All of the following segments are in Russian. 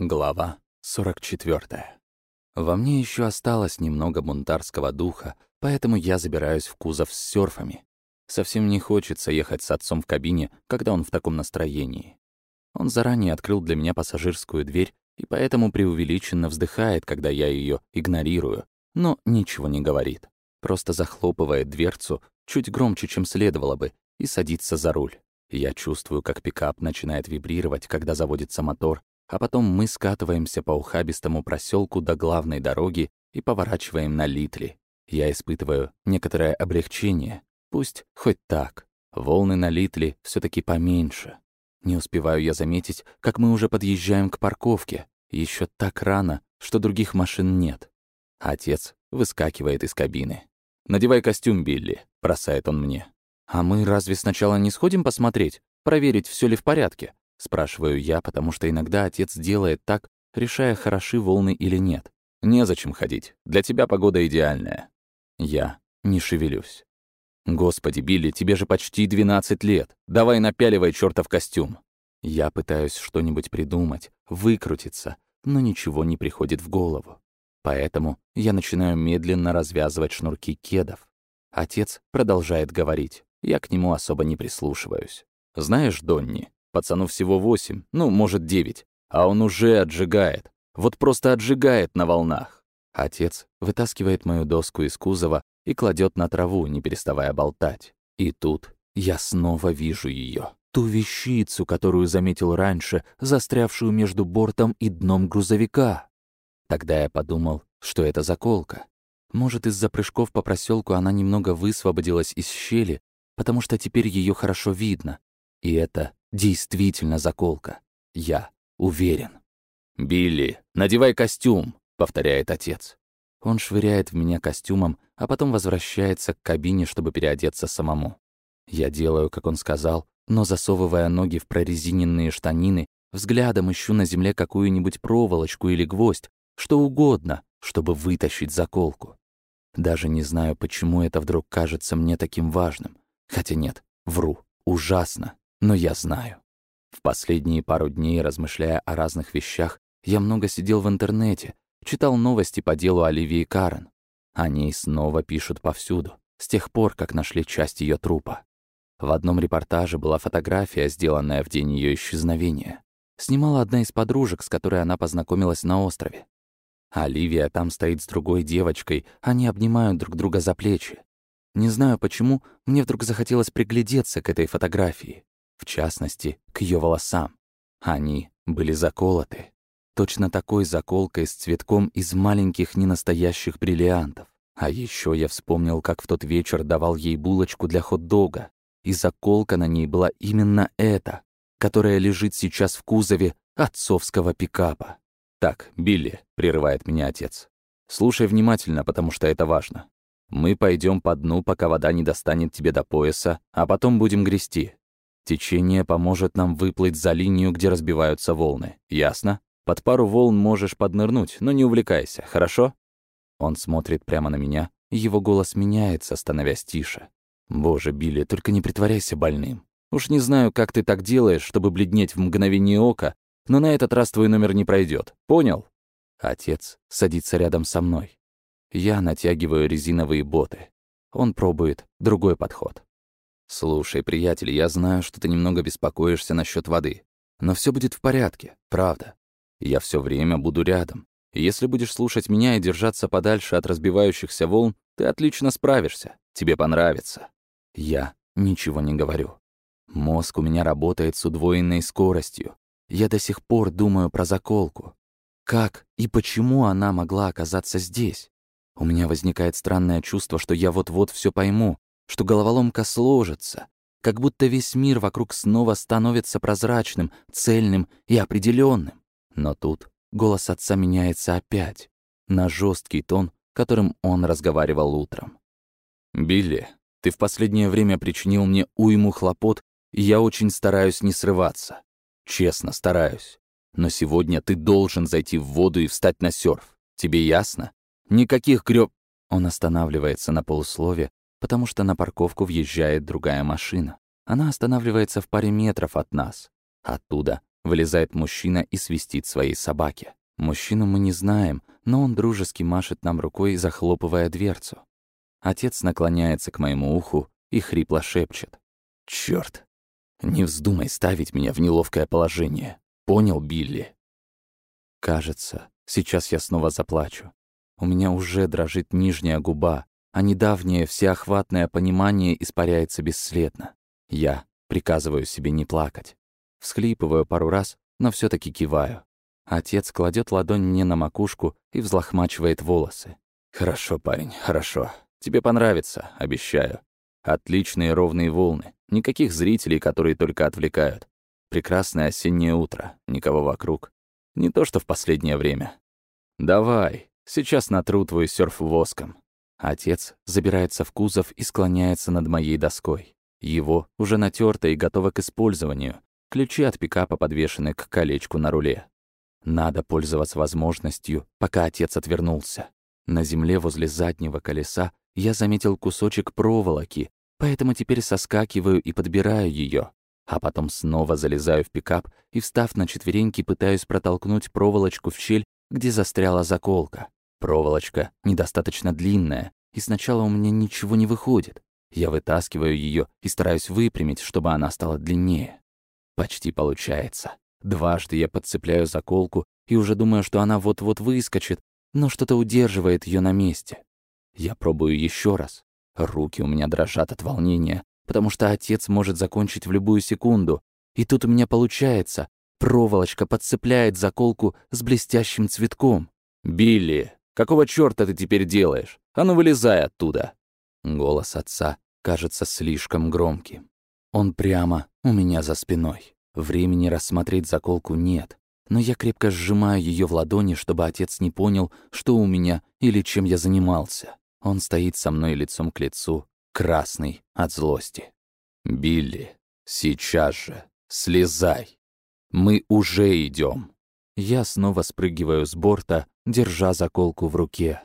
Глава 44. Во мне еще осталось немного бунтарского духа, поэтому я забираюсь в кузов с серфами. Совсем не хочется ехать с отцом в кабине, когда он в таком настроении. Он заранее открыл для меня пассажирскую дверь и поэтому преувеличенно вздыхает, когда я ее игнорирую, но ничего не говорит. Просто захлопывает дверцу чуть громче, чем следовало бы, и садится за руль. Я чувствую, как пикап начинает вибрировать, когда заводится мотор, а потом мы скатываемся по ухабистому проселку до главной дороги и поворачиваем на Литли. Я испытываю некоторое облегчение. Пусть хоть так. Волны на Литли все таки поменьше. Не успеваю я заметить, как мы уже подъезжаем к парковке. Еще так рано, что других машин нет. Отец выскакивает из кабины. «Надевай костюм, Билли», — бросает он мне. «А мы разве сначала не сходим посмотреть, проверить, все ли в порядке?» Спрашиваю я, потому что иногда отец делает так, решая, хороши волны или нет. Незачем ходить. Для тебя погода идеальная. Я не шевелюсь. Господи, Билли, тебе же почти 12 лет. Давай напяливай чертов костюм. Я пытаюсь что-нибудь придумать, выкрутиться, но ничего не приходит в голову. Поэтому я начинаю медленно развязывать шнурки кедов. Отец продолжает говорить. Я к нему особо не прислушиваюсь. Знаешь, Донни, Пацану всего восемь, ну, может, девять. А он уже отжигает. Вот просто отжигает на волнах. Отец вытаскивает мою доску из кузова и кладет на траву, не переставая болтать. И тут я снова вижу ее, Ту вещицу, которую заметил раньше, застрявшую между бортом и дном грузовика. Тогда я подумал, что это заколка. Может, из-за прыжков по проселку она немного высвободилась из щели, потому что теперь ее хорошо видно. И это Действительно заколка. Я уверен. «Билли, надевай костюм», — повторяет отец. Он швыряет в меня костюмом, а потом возвращается к кабине, чтобы переодеться самому. Я делаю, как он сказал, но, засовывая ноги в прорезиненные штанины, взглядом ищу на земле какую-нибудь проволочку или гвоздь, что угодно, чтобы вытащить заколку. Даже не знаю, почему это вдруг кажется мне таким важным. Хотя нет, вру, ужасно но я знаю. В последние пару дней, размышляя о разных вещах, я много сидел в интернете, читал новости по делу Оливии Карен. О ней снова пишут повсюду, с тех пор, как нашли часть ее трупа. В одном репортаже была фотография, сделанная в день ее исчезновения. Снимала одна из подружек, с которой она познакомилась на острове. Оливия там стоит с другой девочкой, они обнимают друг друга за плечи. Не знаю почему, мне вдруг захотелось приглядеться к этой фотографии в частности, к ее волосам. Они были заколоты. Точно такой заколкой с цветком из маленьких ненастоящих бриллиантов. А еще я вспомнил, как в тот вечер давал ей булочку для хот-дога, и заколка на ней была именно эта, которая лежит сейчас в кузове отцовского пикапа. «Так, Билли», — прерывает меня отец, — «слушай внимательно, потому что это важно. Мы пойдем по дну, пока вода не достанет тебе до пояса, а потом будем грести. Течение поможет нам выплыть за линию, где разбиваются волны. Ясно? Под пару волн можешь поднырнуть, но не увлекайся, хорошо?» Он смотрит прямо на меня, его голос меняется, становясь тише. «Боже, Билли, только не притворяйся больным. Уж не знаю, как ты так делаешь, чтобы бледнеть в мгновение ока, но на этот раз твой номер не пройдет. Понял?» Отец садится рядом со мной. Я натягиваю резиновые боты. Он пробует другой подход. «Слушай, приятель, я знаю, что ты немного беспокоишься насчет воды. Но все будет в порядке, правда. Я все время буду рядом. Если будешь слушать меня и держаться подальше от разбивающихся волн, ты отлично справишься. Тебе понравится». Я ничего не говорю. Мозг у меня работает с удвоенной скоростью. Я до сих пор думаю про заколку. Как и почему она могла оказаться здесь? У меня возникает странное чувство, что я вот-вот все пойму, что головоломка сложится, как будто весь мир вокруг снова становится прозрачным, цельным и определенным. Но тут голос отца меняется опять, на жесткий тон, которым он разговаривал утром. «Билли, ты в последнее время причинил мне уйму хлопот, и я очень стараюсь не срываться. Честно, стараюсь. Но сегодня ты должен зайти в воду и встать на серф. Тебе ясно? Никаких грёб...» Он останавливается на полуслове, потому что на парковку въезжает другая машина. Она останавливается в паре метров от нас. Оттуда вылезает мужчина и свистит своей собаке. Мужчину мы не знаем, но он дружески машет нам рукой, захлопывая дверцу. Отец наклоняется к моему уху и хрипло шепчет. «Чёрт! Не вздумай ставить меня в неловкое положение. Понял, Билли?» Кажется, сейчас я снова заплачу. У меня уже дрожит нижняя губа, а недавнее всеохватное понимание испаряется бесследно. Я приказываю себе не плакать. Всхлипываю пару раз, но все таки киваю. Отец кладет ладонь мне на макушку и взлохмачивает волосы. «Хорошо, парень, хорошо. Тебе понравится, обещаю. Отличные ровные волны. Никаких зрителей, которые только отвлекают. Прекрасное осеннее утро. Никого вокруг. Не то, что в последнее время. Давай, сейчас натру твой серф воском. Отец забирается в кузов и склоняется над моей доской. Его уже натерто и готово к использованию. Ключи от пикапа подвешены к колечку на руле. Надо пользоваться возможностью, пока отец отвернулся. На земле возле заднего колеса я заметил кусочек проволоки, поэтому теперь соскакиваю и подбираю ее, а потом снова залезаю в пикап и, встав на четвереньки, пытаюсь протолкнуть проволочку в щель, где застряла заколка. Проволочка недостаточно длинная, и сначала у меня ничего не выходит. Я вытаскиваю ее и стараюсь выпрямить, чтобы она стала длиннее. Почти получается. Дважды я подцепляю заколку и уже думаю, что она вот-вот выскочит, но что-то удерживает ее на месте. Я пробую еще раз. Руки у меня дрожат от волнения, потому что отец может закончить в любую секунду. И тут у меня получается. Проволочка подцепляет заколку с блестящим цветком. «Билли, какого чёрта ты теперь делаешь? А ну вылезай оттуда!» Голос отца кажется слишком громким. Он прямо у меня за спиной. Времени рассмотреть заколку нет, но я крепко сжимаю ее в ладони, чтобы отец не понял, что у меня или чем я занимался. Он стоит со мной лицом к лицу, красный от злости. «Билли, сейчас же, слезай! Мы уже идем. Я снова спрыгиваю с борта, держа заколку в руке.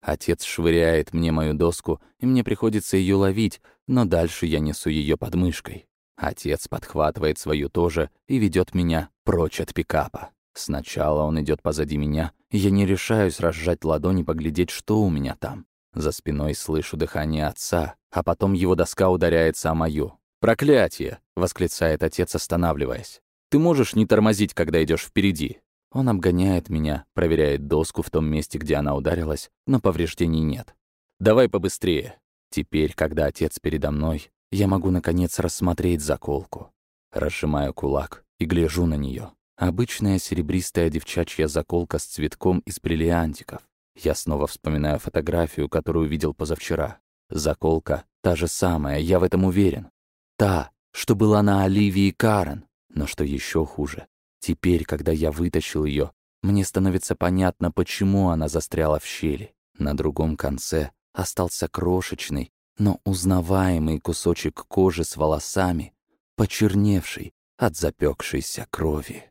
Отец швыряет мне мою доску, и мне приходится ее ловить, но дальше я несу ее под мышкой. Отец подхватывает свою тоже и ведет меня прочь от пикапа. Сначала он идет позади меня, я не решаюсь разжать ладони поглядеть, что у меня там. За спиной слышу дыхание отца, а потом его доска ударяется о мою. «Проклятие!» — восклицает отец, останавливаясь. «Ты можешь не тормозить, когда идешь впереди?» Он обгоняет меня, проверяет доску в том месте, где она ударилась, но повреждений нет. «Давай побыстрее!» Теперь, когда отец передо мной, я могу, наконец, рассмотреть заколку. Разжимаю кулак и гляжу на нее. Обычная серебристая девчачья заколка с цветком из бриллиантиков. Я снова вспоминаю фотографию, которую видел позавчера. Заколка та же самая, я в этом уверен. Та, что была на Оливии Карен. Но что еще хуже, теперь, когда я вытащил ее, мне становится понятно, почему она застряла в щели. На другом конце остался крошечный, но узнаваемый кусочек кожи с волосами, почерневший от запекшейся крови.